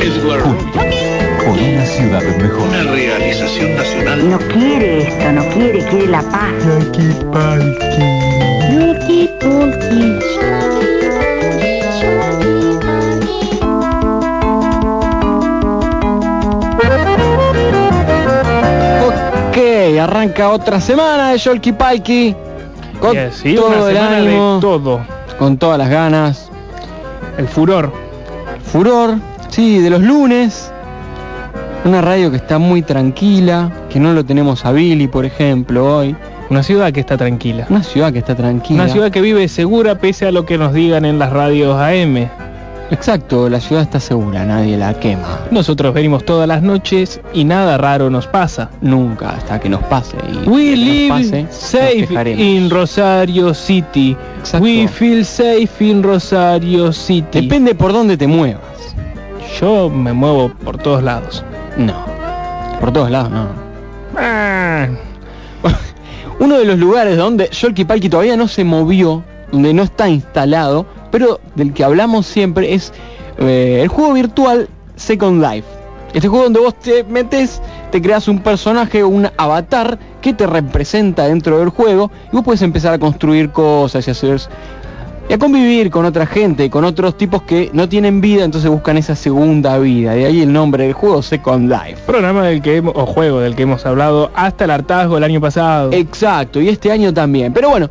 Edward Por una ciudad mejor. Una realización nacional. No quiere esto, no quiere, quiere la paz. Ok, arranca otra semana de Sholky Palki. Con todo una el semana ánimo, de todo. con todas las ganas. El furor. Furor, sí, de los lunes. Una radio que está muy tranquila, que no lo tenemos a Billy, por ejemplo, hoy. Una ciudad que está tranquila. Una ciudad que está tranquila. Una ciudad que vive segura pese a lo que nos digan en las radios AM. Exacto, la ciudad está segura, nadie la quema. Nosotros venimos todas las noches y nada raro nos pasa. Nunca, hasta que nos pase. Y We live pase, safe in Rosario City. Exacto. We feel safe in Rosario City. Depende por dónde te muevas. Yo me muevo por todos lados. No. Por todos lados, no. Ah, Uno de los lugares donde Sholky Palki todavía no se movió, donde no está instalado, pero del que hablamos siempre es eh, el juego virtual Second Life. Este juego donde vos te metes, te creas un personaje, un avatar que te representa dentro del juego y vos puedes empezar a construir cosas y hacer y a convivir con otra gente, con otros tipos que no tienen vida, entonces buscan esa segunda vida. De ahí el nombre del juego Second Life. programa del que hemos, o juego del que hemos hablado hasta el hartazgo el año pasado. Exacto, y este año también. Pero bueno,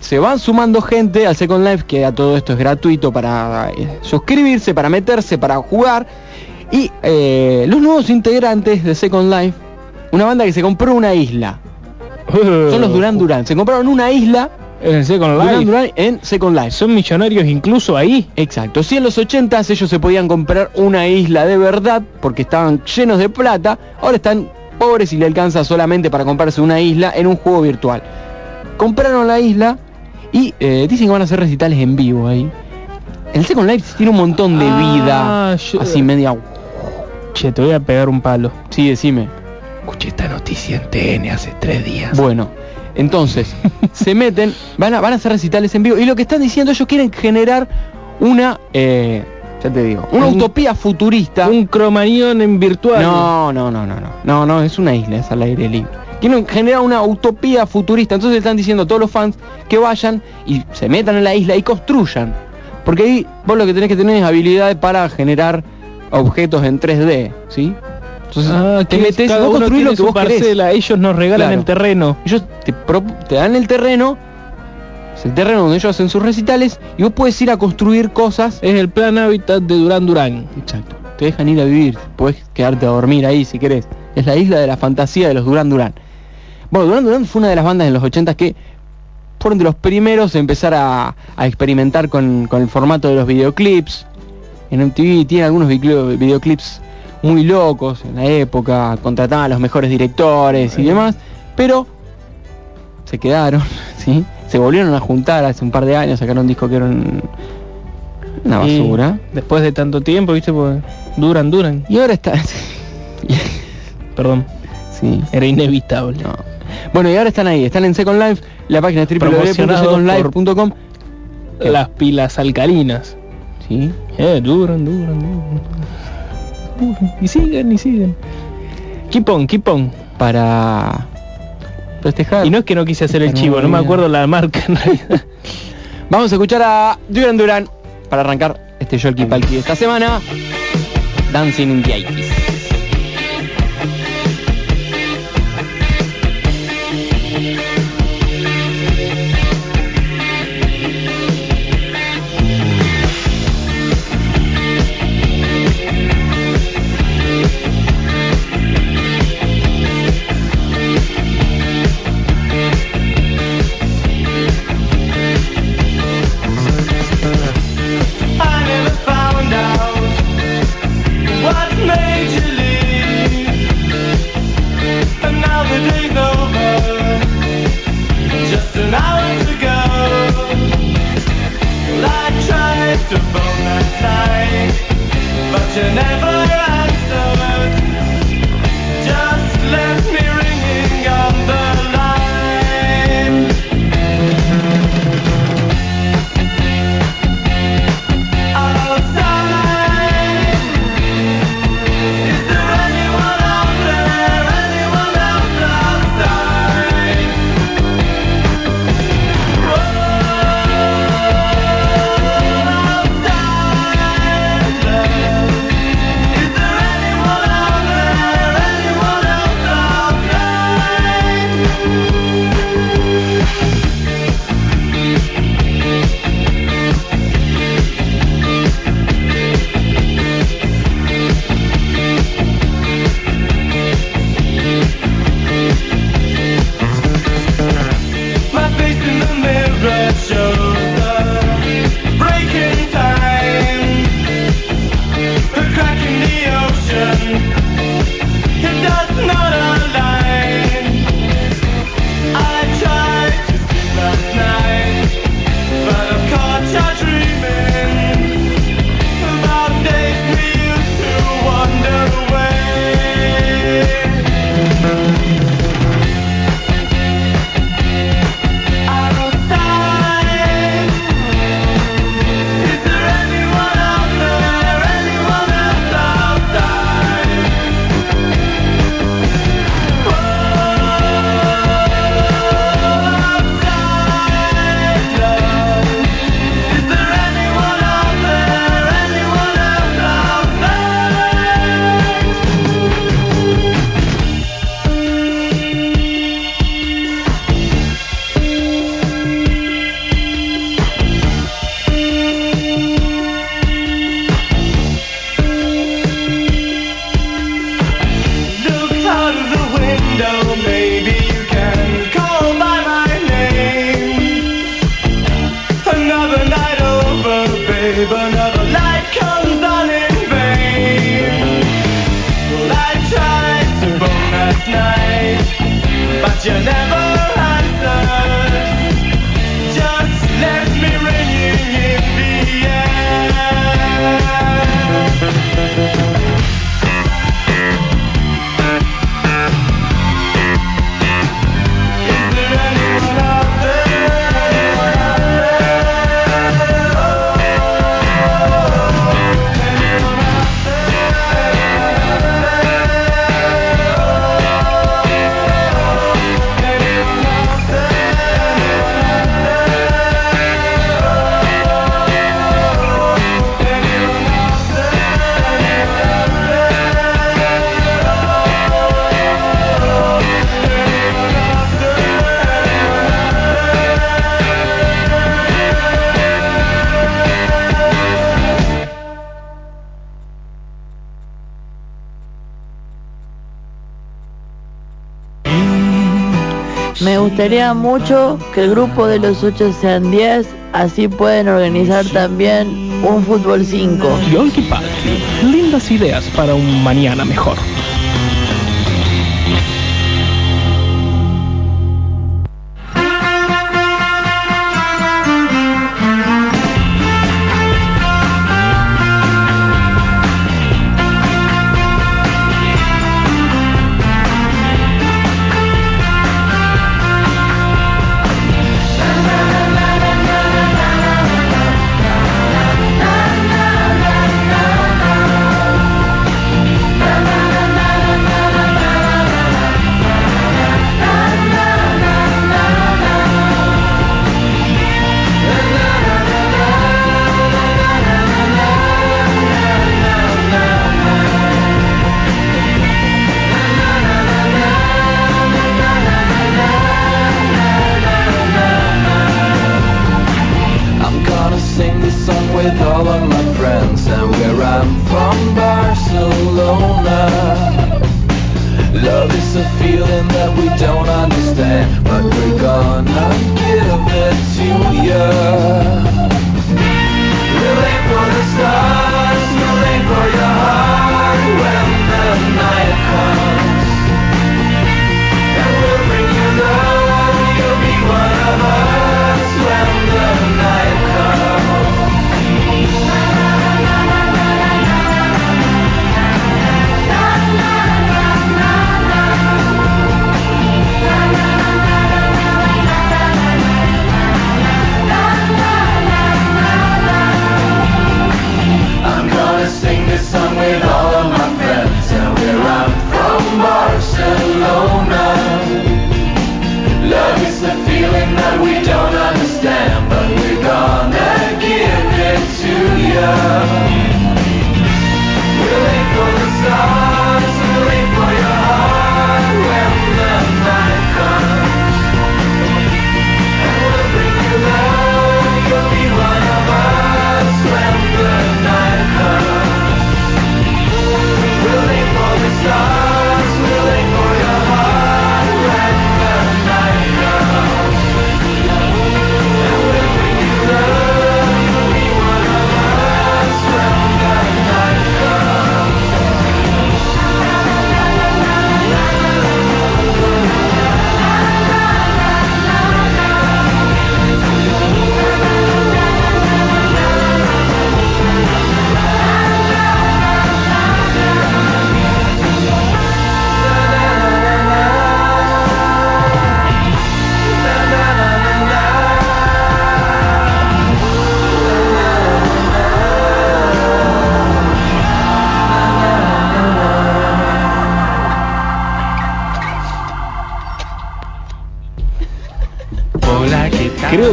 se van sumando gente al Second Life, que a todo esto es gratuito para eh, suscribirse, para meterse, para jugar. Y eh, los nuevos integrantes de Second Life, una banda que se compró una isla. Son los Duran Duran. Se compraron una isla, En Second Duran Life. Duran, en Second Life. Son millonarios incluso ahí. Exacto, si en los 80 ellos se podían comprar una isla de verdad porque estaban llenos de plata, ahora están pobres y le alcanza solamente para comprarse una isla en un juego virtual. Compraron la isla y eh, dicen que van a hacer recitales en vivo ahí. El Second Life tiene un montón de vida, Ah, yo- así media... Che, te voy a pegar un palo. Sí, decime. Escuché esta noticia en TN hace tres días. Bueno, entonces, se meten, van a, van a hacer recitales en vivo y lo que están diciendo, ellos quieren generar una... eh, ya te digo, una Un- utopía futurista. Un cromañón en virtual. No, no, no, no, no. No, no, es una isla, es al aire libre. Quieren generar una utopía futurista. Entonces están diciendo a todos los fans que vayan y se metan en la isla y construyan. Porque ahí vos lo que tenés que tener es habilidades para generar objetos en 3D, ¿sí? Entonces Ah, te que metes vos construís lo que vos querés. parcela, ellos nos regalan Claro. el terreno. Ellos te, pro- te dan el terreno, es el terreno donde ellos hacen sus recitales y vos puedes ir a construir cosas Es el plan hábitat de Durán Durán. Exacto. Te dejan ir a vivir, puedes quedarte a dormir ahí si querés. Es la isla de la fantasía de los Duran Duran. Bueno, Duran Duran fue una de las bandas en los 80 que fueron de los primeros en empezar a, a experimentar con, con el formato de los videoclips. En MTV tiene algunos video- videoclips muy locos en la época, contrataban a los mejores directores y demás, pero se quedaron, ¿sí? Se volvieron a juntar hace un par de años, sacaron un disco que era un- una Y basura. después de tanto tiempo, viste, pues Duran Duran. Y ahora está. Perdón, sí. era inevitable. No. Bueno, y ahora están ahí, están en Second Life, la página www.secondlife.com. Las pilas alcalinas. Sí. Eh, duran, duran, duran. Y siguen, y siguen. Keep on, keep on. Para festejar. Y no es que no quise hacer el chivo, no me acuerdo la marca en realidad. Vamos a escuchar a Duran Duran para arrancar este Yolki Palki de esta semana. Dancing in the 80s. to phone that night, but you never. gustaría mucho que el grupo de los 8 sean 10, así pueden organizar también un fútbol 5. Yolki Party, lindas ideas para un mañana mejor.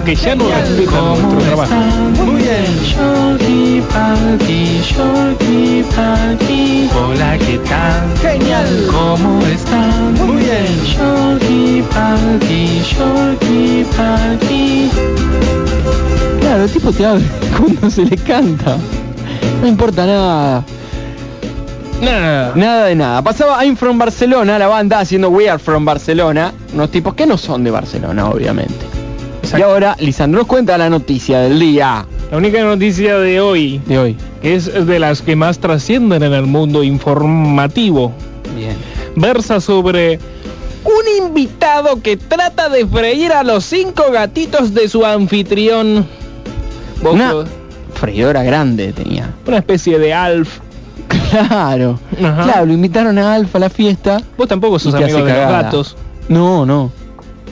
que ya no respetan nuestro trabajo. Muy bien. Hola, ¿qué tal? Genial. ¿Cómo están? Muy bien. Yogi Palki, Yogi Palki. Claro, el tipo te abre cuando se le canta. No importa nada. Nada. Nada de nada. Pasaba I'm from Barcelona, la banda haciendo We Are from Barcelona. Unos tipos que no son de Barcelona, obviamente. Y ahora, Lisandro nos cuenta la noticia del día. La única noticia de hoy, de hoy. es de las que más trascienden en el mundo informativo. Bien. Versa sobre un invitado que trata de freír a los cinco gatitos de su anfitrión. Una freidora grande tenía. Una especie de Alf. Claro. Claro, lo invitaron a Alf a la fiesta. Vos tampoco sos amigo de los gatos. No, no.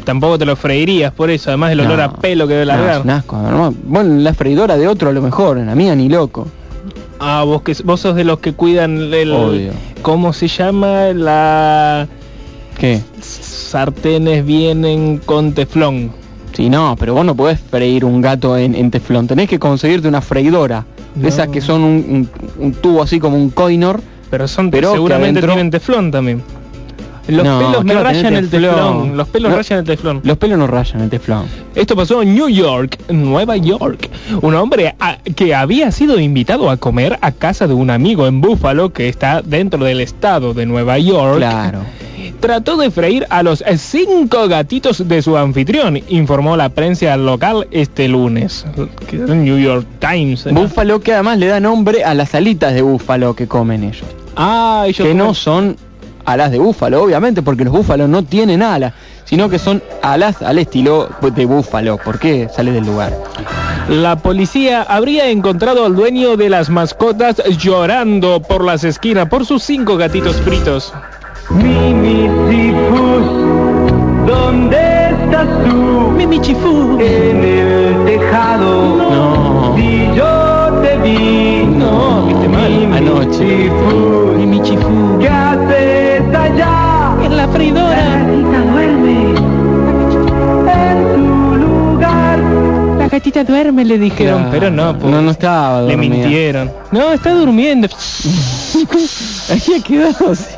Tampoco te lo freirías por eso, además del olor No. a pelo que debe No, es largar. un asco, no. Bueno, la freidora de otro a lo mejor, en la mía ni loco. Ah, vos que vos sos de los que cuidan el Obvio. ¿cómo se llama? La ¿Qué? sartenes vienen con teflón. Sí, no, pero vos no podés freír un gato en, en teflón. Tenés que conseguirte una freidora. No. Esas que son un, un- un tubo así como un coinor. Pero son Pero seguramente adentro- tienen teflón también. Los No, pelos ¿qué me rayan el teflón? teflón. Los pelos No. rayan el teflón. Los pelos no rayan el teflón. Esto pasó en New York, Nueva York. Un hombre a- que había sido invitado a comer a casa de un amigo en Buffalo, que está dentro del estado de Nueva York, Claro. trató de freír a los cinco gatitos de su anfitrión, informó la prensa local este lunes. New York Times. ¿no? Búfalo que además le da nombre a las alitas de búfalo que comen ellos. Ah, ellos que no son alas de búfalo, obviamente, porque los búfalos no tienen alas, sino que son alas al estilo de búfalo. ¿Por qué sale del lugar? La policía habría encontrado al dueño de las mascotas llorando por las esquinas por sus cinco gatitos fritos. ¿Dónde estás tú? Mimichifu. En el tejado. No. Si yo te vi. No, viste mal. Anoche. Mimichifu. ¿Qué haces allá? En la freidora. gatita duerme. En su lugar. La gatita duerme, le dijeron. Claro. Pero no, pues, No, no estaba Le dormida. mintieron. No, está durmiendo. Ahí ha quedado así.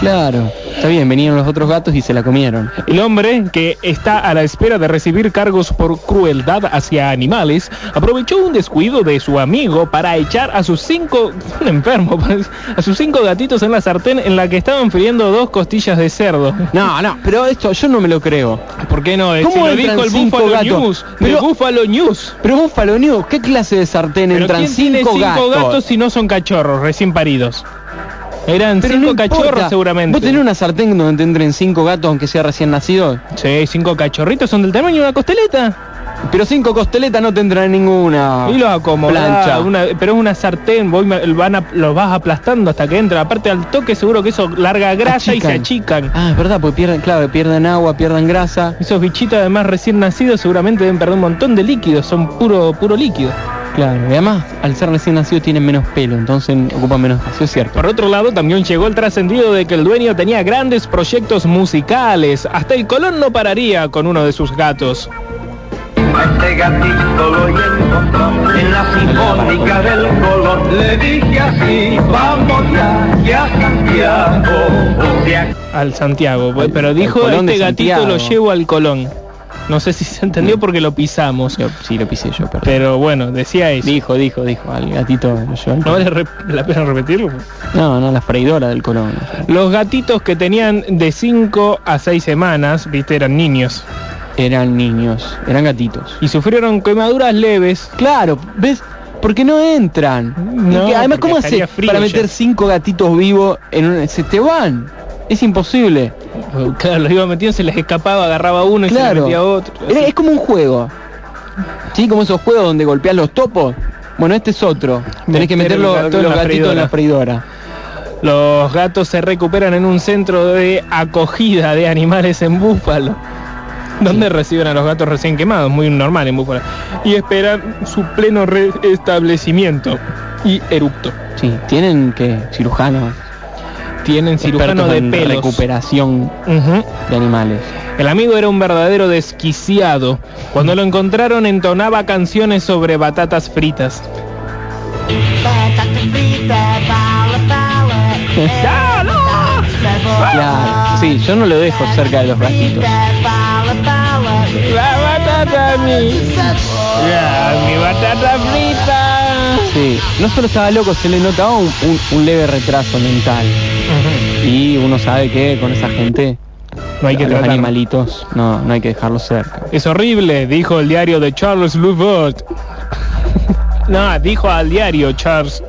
Claro. Está bien, venían los otros gatos y se la comieron. El hombre, que está a la espera de recibir cargos por crueldad hacia animales, aprovechó un descuido de su amigo para echar a sus cinco, un enfermo, pues, a sus cinco gatitos en la sartén en la que estaban friendo dos costillas de cerdo. No, no, pero esto yo no me lo creo. ¿Por qué no? ¿Cómo Si lo dijo el cinco Buffalo gatos? News. Pero- el Buffalo News. Pero Búfalo News, ¿qué clase de sartén entran ¿quién tiene cinco, cinco gatos? gatos si no son cachorros recién paridos? Eran Pero cinco no importa. cachorros seguramente. ¿Vos tenés una sartén donde te entren cinco gatos aunque sea recién nacido? Sí, cinco cachorritos son del tamaño de una costeleta. Pero cinco costeletas no tendrán ninguna Y los acomodás, plancha. una- pero es una sartén, voy, van a- los vas aplastando hasta que entra. Aparte al toque seguro que eso larga grasa y se achican. Ah, es verdad, porque pierden, claro, pierden agua, pierden grasa. Esos bichitos además recién nacidos seguramente deben perder un montón de líquidos, son puro puro líquido. Claro, y además, al ser recién nacidos tienen menos pelo, entonces ocupan menos espacio, es cierto. Por otro lado, también llegó el trascendido de que el dueño tenía grandes proyectos musicales. Hasta el Colón no pararía con uno de sus gatos. A este gatito lo encontramos en la sinfónica del Colón. Le dije así, vamos ya, ya Santiago. O sea, Al Santiago, Al- pero dijo este gatito Santiago". lo llevo al Colón. No sé si se entendió porque lo pisamos. Yo- sí, lo pisé yo, perdón. Pero bueno, decía eso. Dijo, dijo, dijo, al gatito al ¿No vale la pena repetirlo? No, no, la freidora del Colón. Los gatitos que tenían de 5 a 6 semanas, viste, eran niños. Eran niños, eran gatitos. Y sufrieron quemaduras leves. Claro, ¿ves? Porque no entran. No, además, ¿cómo frío para meter cinco gatitos vivos en un... Se te van. Es imposible. Claro, los iba metiendo, se les escapaba, agarraba uno y se Claro. le metía otro. Es como un juego. Sí, como esos juegos donde golpeas los topos. Bueno, este es otro. Tenés que Meter los, gato los gatitos en la freidora. Los gatos se recuperan en un centro de acogida de animales en Búfalo, donde reciben a los gatos recién quemados, muy normal en Búfalo, y esperan su pleno restablecimiento y eructo. Sí, tienen que cirujanos. Tienen cirujano de pelos. recuperación Ujú. de animales. El amigo era un verdadero desquiciado. Cuando lo encontraron entonaba canciones sobre batatas fritas. Claro, sí, yo no lo dejo cerca de los gatitos. La batata mi. Ya, mi batata frita. Sí, no solo estaba loco, se le notaba un, un- un leve retraso mental. Y uno sabe que con esa gente, No hay que a los tratar. animalitos, no, no hay que dejarlos cerca. Es horrible, dijo el diario de Charles Louvot. no, dijo al diario Charles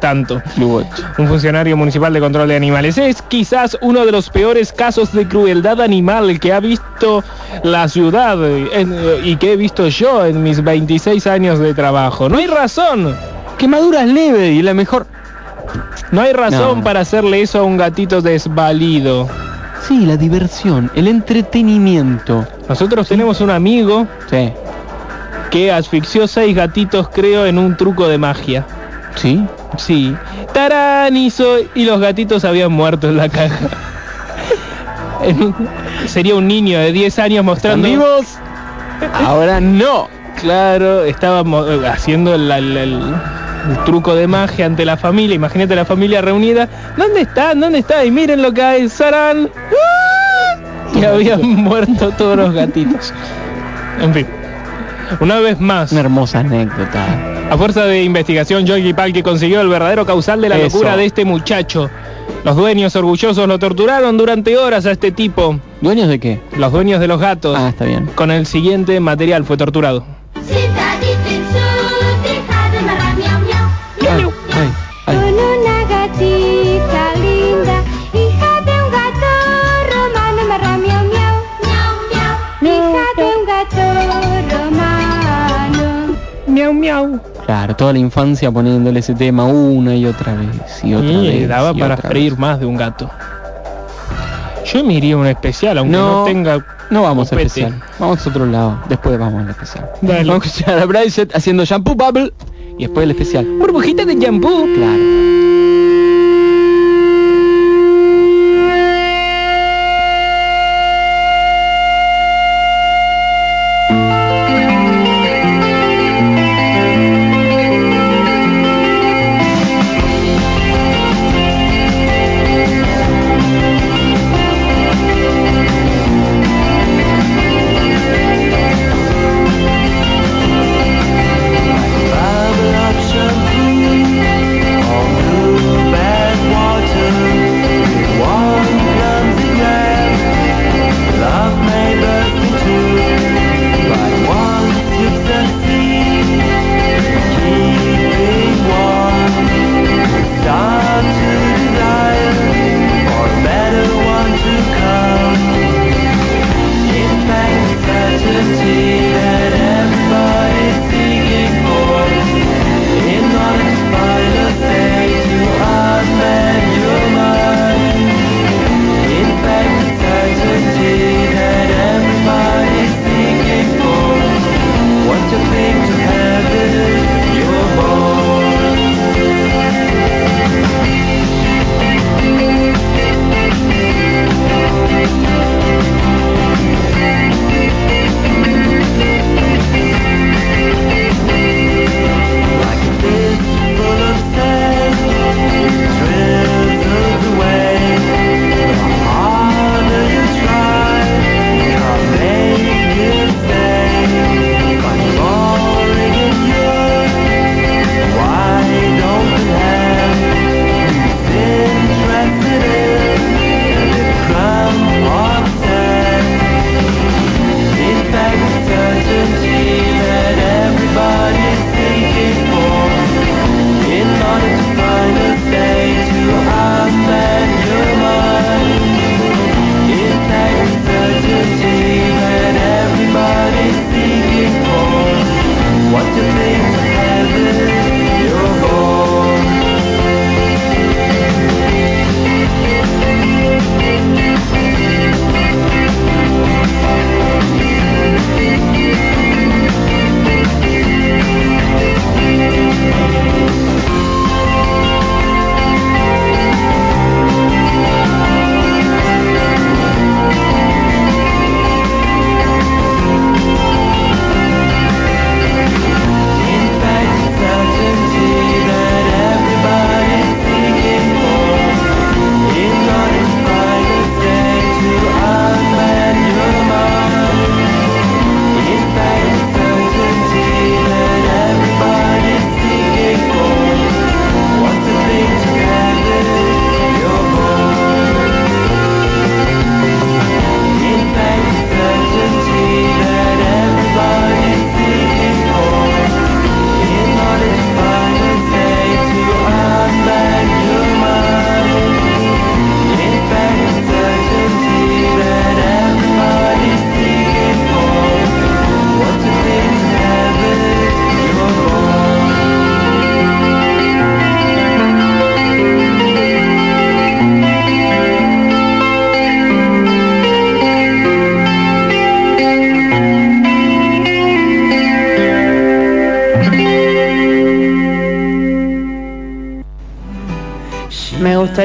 tanto. Club 8. Un funcionario municipal de control de animales. Es quizás uno de los peores casos de crueldad animal que ha visto la ciudad en- y que he visto yo en mis 26 años de trabajo. No hay razón. Quemadura leve y la mejor. No hay razón No. para hacerle eso a un gatito desvalido. Sí, la diversión, el entretenimiento. Nosotros tenemos un amigo Sí. que asfixió seis gatitos, creo, en un truco de magia. ¿Sí? Sí. Tarán hizo y los gatitos habían muerto en la caja. En sería un niño de 10 años ¿Están mostrando... vivos? Ahora no. Claro, estaba mo- estando el, el- el- truco de magia ante la familia. Imagínate la familia reunida. ¿Dónde están? ¿Dónde están? Y miren lo que hay. Sarán. ¡Ah! Y habían muerto todos los gatitos. En fin. Una vez más, Una hermosa anécdota. a fuerza de investigación, Yogi Palki consiguió el verdadero causal de la Eso. locura de este muchacho. Los dueños orgullosos lo torturaron durante horas a este tipo. ¿Dueños de qué? Los dueños de los gatos. Ah, está bien. Con el siguiente material fue torturado. Miau. Claro, toda la infancia poniéndole ese tema una y otra vez y otra Y vez. daba y para freír vez. más de un gato. Yo me iría a un especial, aunque no, No, tenga. No vamos a copete. especial. Vamos a otro lado. Después vamos al especial. Dale. Vamos a escuchar a Bryce haciendo shampoo bubble y después el especial. Burbujita de champú. Claro.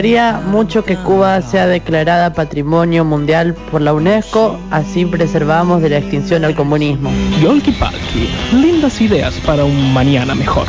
Gustaría mucho que Cuba sea declarada Patrimonio Mundial por la UNESCO, así preservamos de la extinción al comunismo. Yolki Palki, lindas ideas para un mañana mejor.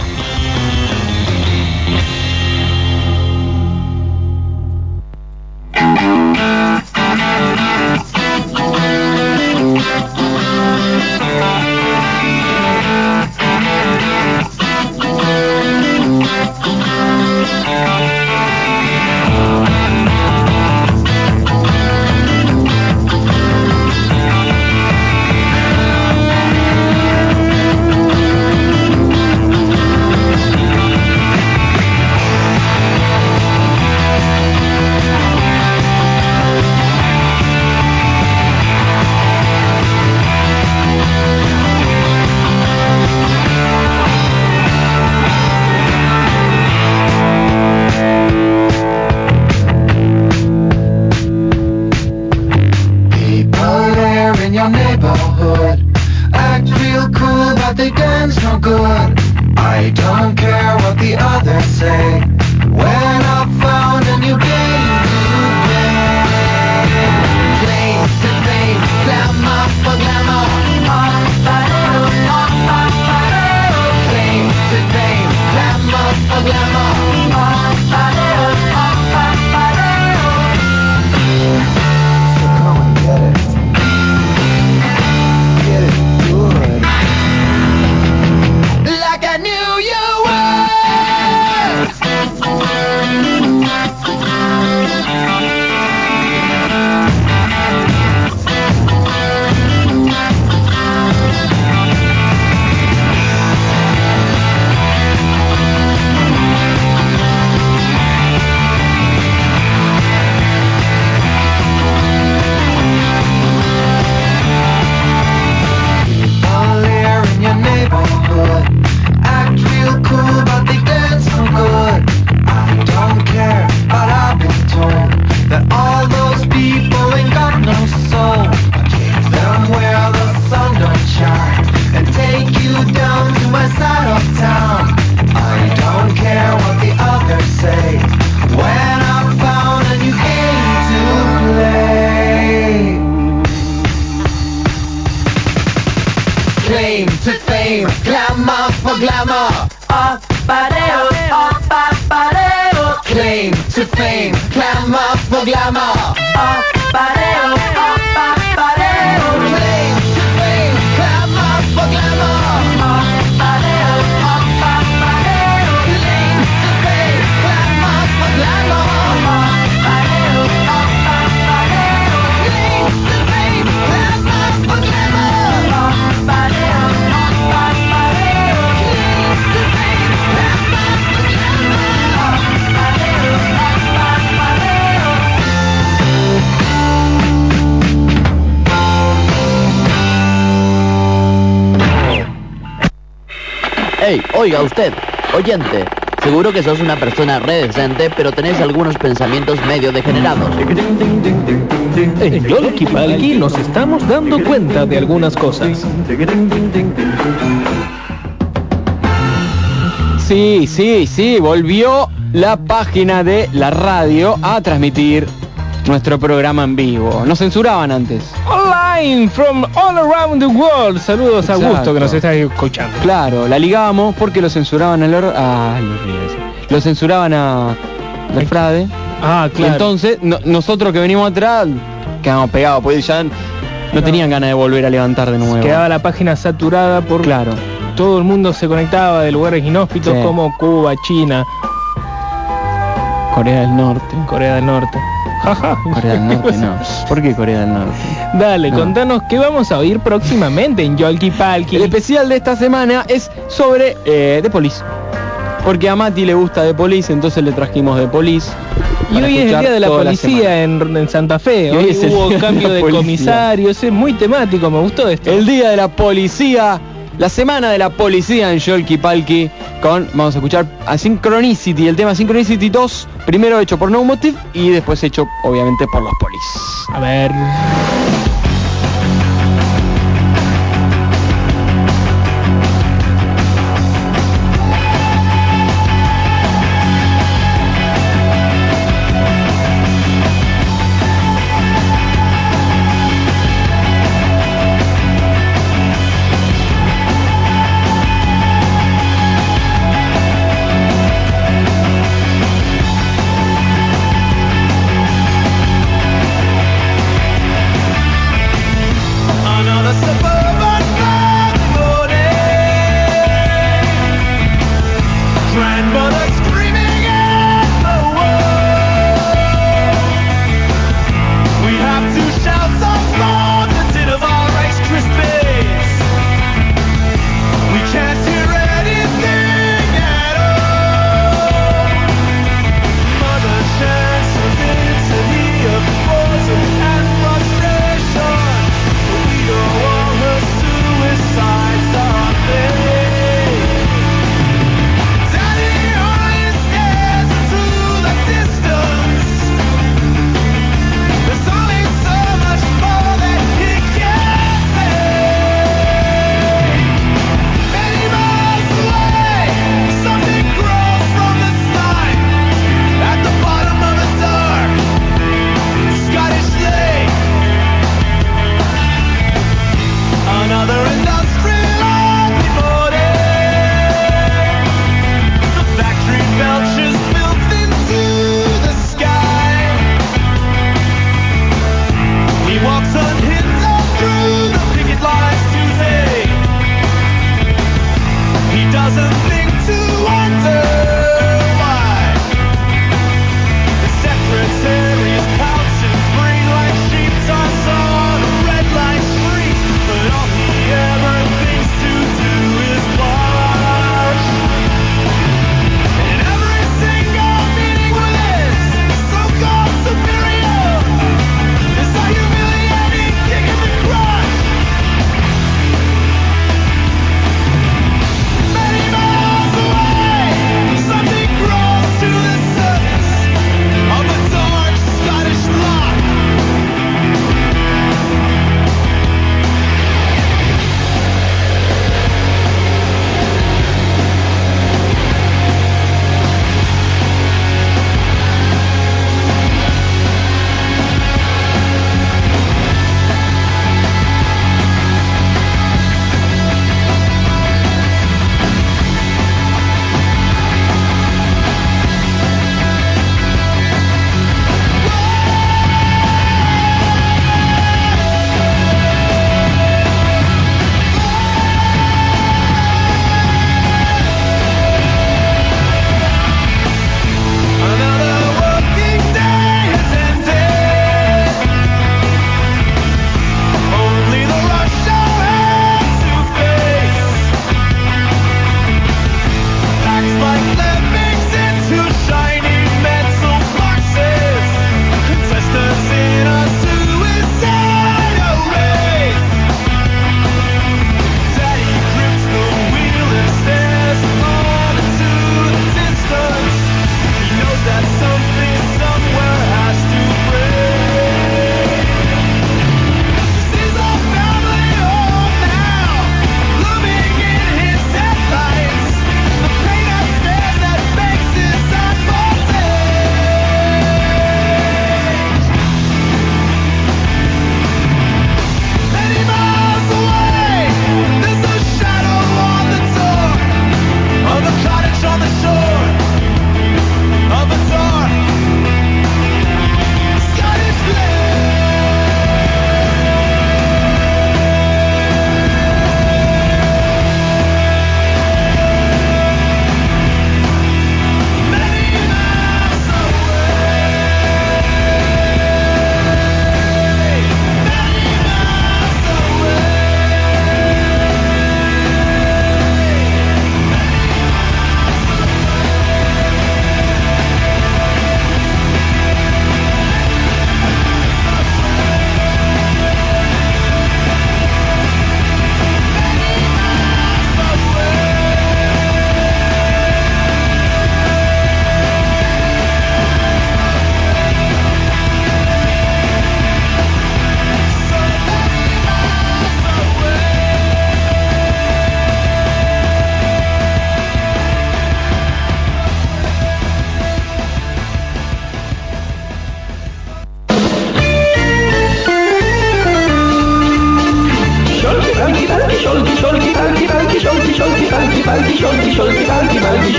for glamour. Opadeo, opadeo, claim to fame, glamour, for glamour. Opadeo, opadeo. Hey, oiga usted, oyente. Seguro que sos una persona re decente, pero tenés algunos pensamientos medio degenerados. En Yolki Palki nos estamos dando cuenta de algunas cosas. Sí, sí, sí, volvió la página de la radio a transmitir nuestro programa en vivo. Nos censuraban antes. Online from all around the world. Saludos a. Gusto que nos está escuchando. Claro, la ligábamos porque lo censuraban al or- ah, lo censuraban a Frade. Ah, claro. entonces no- nosotros que venimos atrás quedamos pegados, pues ya no tenían ganas de volver a levantar de nuevo. Quedaba la página saturada por Claro. todo el mundo se conectaba de lugares inhóspitos Sí. como Cuba, China, Corea del Norte. Corea del Norte. Corea del Norte no. ¿Por qué Corea del Norte? Dale, No. contanos qué vamos a oír próximamente en Yolki Palki. El especial de esta semana es sobre eh, The Police. Porque a Mati le gusta The Police, entonces le trajimos The Police. Y hoy es el día de la policía en, en Santa Fe. Hoy Hoy es hubo de cambio de policía. comisarios, es muy temático, me gustó esto. El día de la policía, la semana de la policía en Yolki Palki con, vamos a escuchar a Synchronicity, el tema Synchronicity 2, primero hecho por No Motive y después hecho obviamente por los Police. A ver.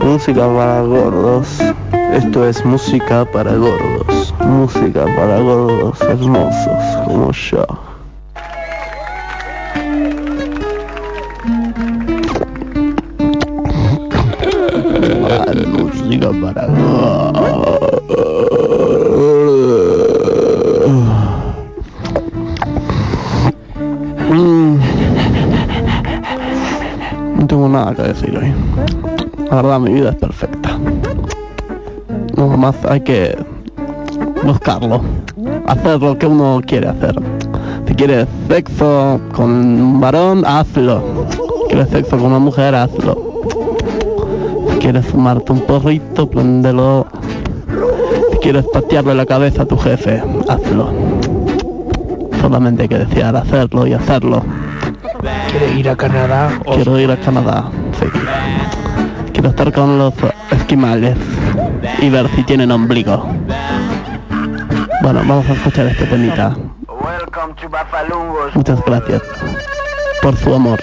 Música para gordos. Esto es música para gordos. Música para gordos hermosos como yo. Música para. Mm. No tengo nada que decir hoy. La verdad mi vida es perfecta. Nada más hay que buscarlo. Hacer lo que uno quiere hacer. Si quieres sexo con un varón, hazlo. Si quieres sexo con una mujer, hazlo. Si quieres fumarte un porrito, préndelo. Si quieres patearle la cabeza a tu jefe, hazlo. Solamente hay que desear hacerlo y hacerlo. ¿Quiere ir a Canadá? Quiero ir a Canadá. Quiero estar con los esquimales y ver si tienen ombligo. Bueno, vamos a escuchar este temita. Welcome to Bafalungos. Muchas gracias por su amor.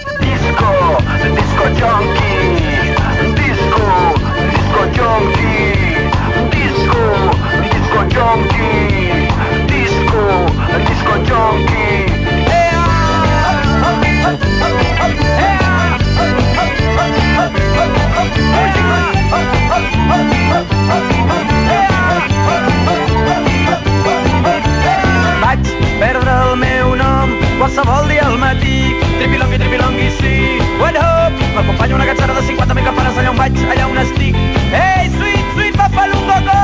Vaig perdre el meu nom qualsevol dia al matí. Tripilongui, tripilongui, sí. What up? M'acompanya una catzara de 50 mil campanes allà on vaig, allà on estic. Ei, sweet, sweet, papalungo, go!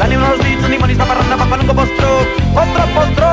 L'ànim dels dits, dimonis de parranda, papalungo, postro. Postro, postro,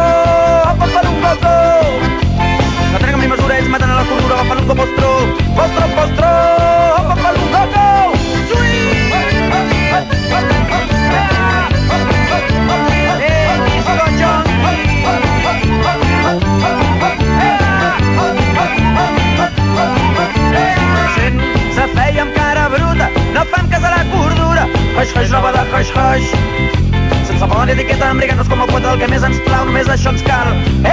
national Scar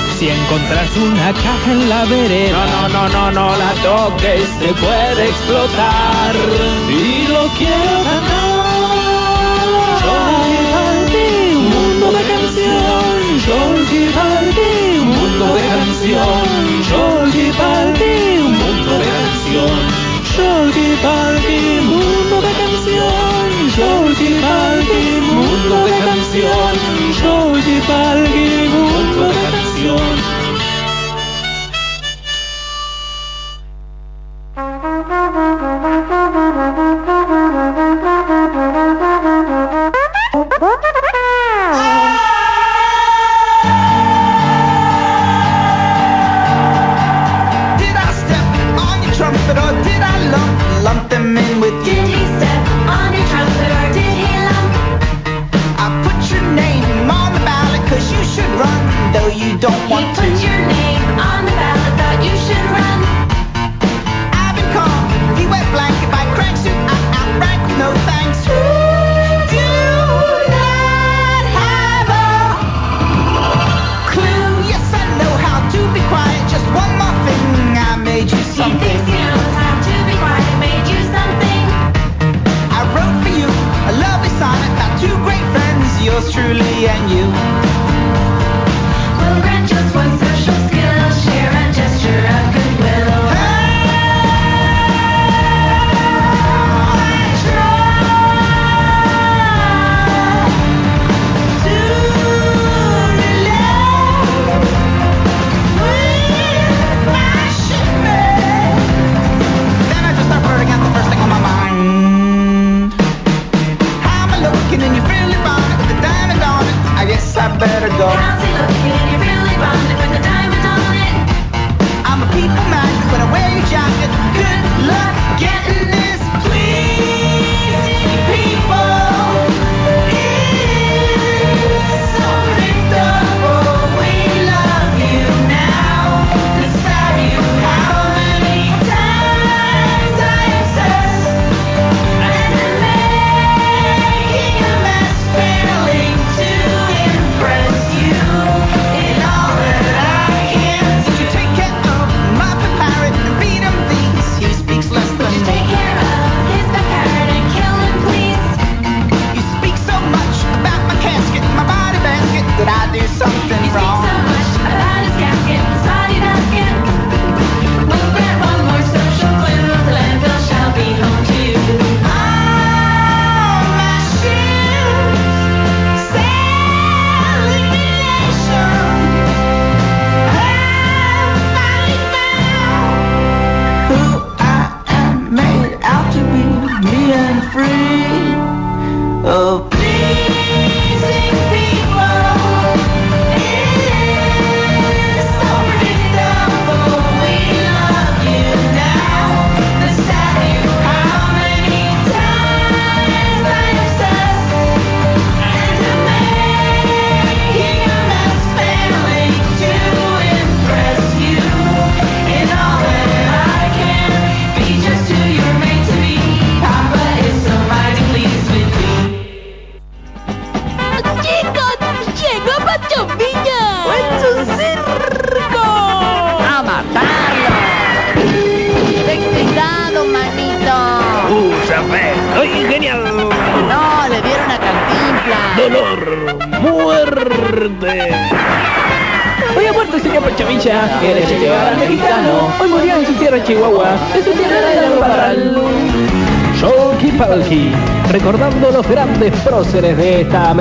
Si encontras una caja en la vereda, no, no, no, no, no la toques, te puede explotar. Y lo quiero ganar. Yo voy un mundo de canción. Yo voy un mundo de canción. Yo un mundo de canción. Jordi Baldi, mundo de canción, Jordi Baldi, mundo de canción, Jordi Baldi, mundo de canción. your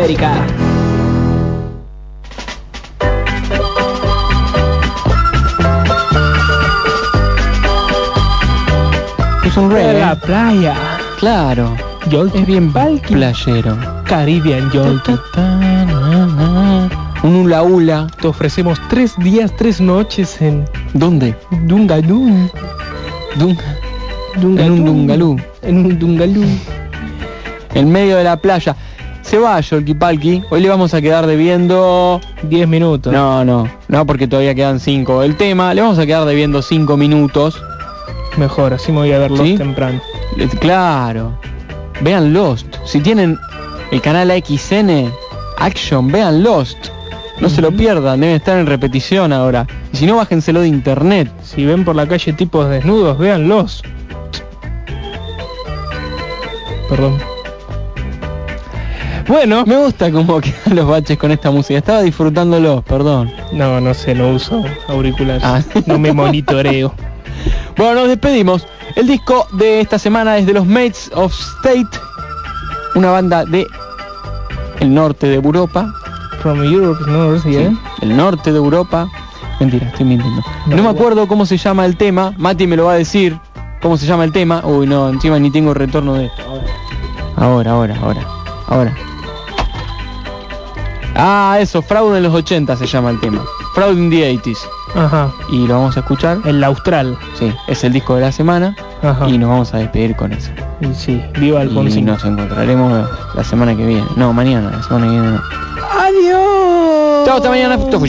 América. Es un De la playa. Claro. Yolki Es bien Palki. playero. Caribbean Yolki. Un hula hula. Te ofrecemos tres días, tres noches en ¿Dónde? Dungadun. Dun- Dungadun. En un dungalú. En un Dungalú. En medio de la playa. Se va Yolkipalki. Hoy le vamos a quedar debiendo... 10 minutos. No, no. No, porque todavía quedan 5 del tema. Le vamos a quedar debiendo 5 minutos. Mejor, así me voy a verlo ¿Sí? temprano. Claro. Vean Lost. Si tienen el canal AXN Action, vean Lost. No se lo pierdan, debe estar en repetición ahora. Y si no, bájenselo de internet. Si ven por la calle tipos desnudos, véanlos. Perdón. Bueno, Me gusta cómo quedan los baches con esta música. Estaba disfrutándolo, perdón. no, no sé, no uso auriculares. Ah. No me monitoreo. Bueno, nos despedimos. El disco de esta semana es de los Mates of State, una banda de el norte de Europa. From Europe, no, sí, ¿eh? El norte de Europa. Mentira, estoy mintiendo. No, me igual. acuerdo cómo se llama el tema. Mati me lo va a decir. ¿Cómo se llama el tema? Uy, no, encima ni tengo retorno de esto. Ahora, ahora, ahora. Ahora. Ah, eso, Fraud en los 80 se llama el tema. Fraud in the 80s. Ajá. Y lo vamos a escuchar. El Austral. Sí, es el disco de la semana. Ajá. Y nos vamos a despedir con eso. Y sí, viva Y Alfonsín. nos encontraremos la semana que viene. No, mañana, la semana que viene no. Adiós. Chao, hasta mañana. Esto fue